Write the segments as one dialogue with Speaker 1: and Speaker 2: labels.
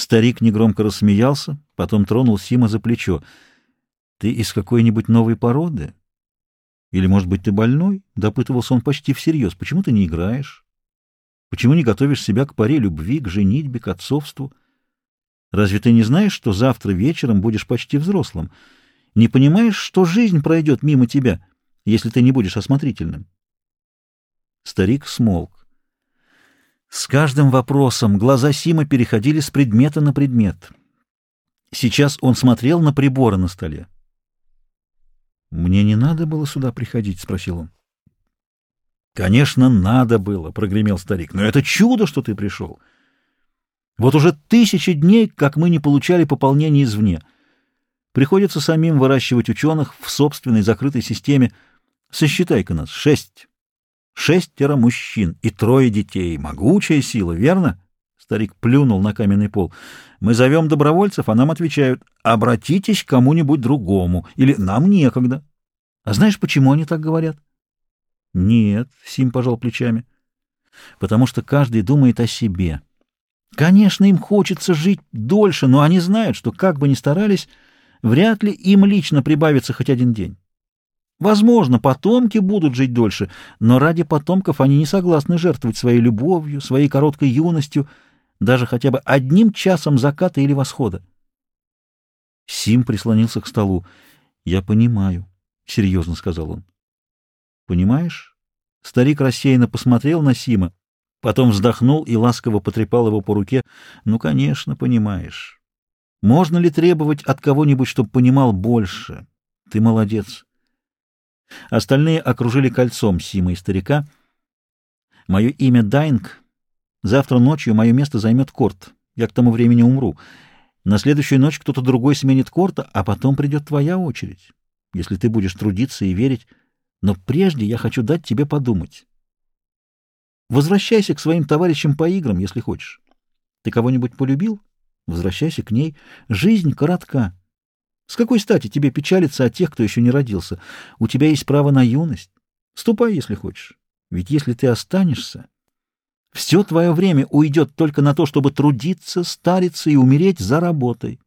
Speaker 1: Старик негромко рассмеялся, потом тронул Сима за плечо. «Ты из какой-нибудь новой породы? Или, может быть, ты больной?» — допытывался он почти всерьез. «Почему ты не играешь? Почему не готовишь себя к паре любви, к женитьбе, к отцовству? Разве ты не знаешь, что завтра вечером будешь почти взрослым? Не понимаешь, что жизнь пройдет мимо тебя, если ты не будешь осмотрительным?» Старик смолк. С каждым вопросом глаза Сима переходили с предмета на предмет. Сейчас он смотрел на приборы на столе. «Мне не надо было сюда приходить?» — спросил он. «Конечно, надо было», — прогремел старик. «Но это чудо, что ты пришел. Вот уже тысячи дней, как мы не получали пополнения извне. Приходится самим выращивать ученых в собственной закрытой системе. Сосчитай-ка нас. Шесть. Шестеро мужчин и трое детей. Могучая сила, верно?» Старик плюнул на каменный пол. «Мы зовем добровольцев, а нам отвечают, обратитесь к кому-нибудь другому, или нам некогда. А знаешь, почему они так говорят?» «Нет», — Сим пожал плечами, — «потому что каждый думает о себе. Конечно, им хочется жить дольше, но они знают, что, как бы ни старались, вряд ли им лично прибавится хоть один день. Возможно, потомки будут жить дольше, но ради потомков они не согласны жертвовать своей любовью, своей короткой юностью, даже хотя бы одним часом заката или восхода. Сим прислонился к столу. «Я понимаю», — серьезно сказал он. «Понимаешь?» Старик рассеянно посмотрел на Сима, потом вздохнул и ласково потрепал его по руке. «Ну, конечно, понимаешь. Можно ли требовать от кого-нибудь, чтобы понимал больше? Ты молодец». Остальные окружили кольцом Сима и старика. «Мое имя Дайнг. Завтра ночью мое место займет Корт. Я к тому времени умру. На следующую ночь кто-то другой сменит Корта, а потом придет твоя очередь, если ты будешь трудиться и верить. Но прежде я хочу дать тебе подумать. Возвращайся к своим товарищам по играм, если хочешь. Ты кого-нибудь полюбил? Возвращайся к ней. Жизнь коротка». С какой стати тебе печалиться о тех, кто еще не родился? У тебя есть право на юность. Ступай, если хочешь. Ведь если ты останешься, все твое время уйдет только на то, чтобы трудиться, стариться и умереть за работой.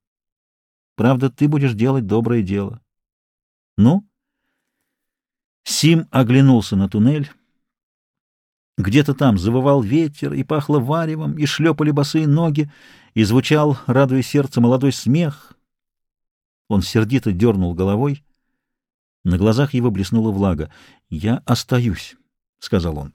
Speaker 1: Правда, ты будешь делать доброе дело. Ну? Сим оглянулся на туннель. Где-то там завывал ветер, и пахло варевом, и шлепали босые ноги, и звучал, радуя сердце, молодой смех, он сердито дернул головой. На глазах его блеснула влага. «Я остаюсь», — сказал он.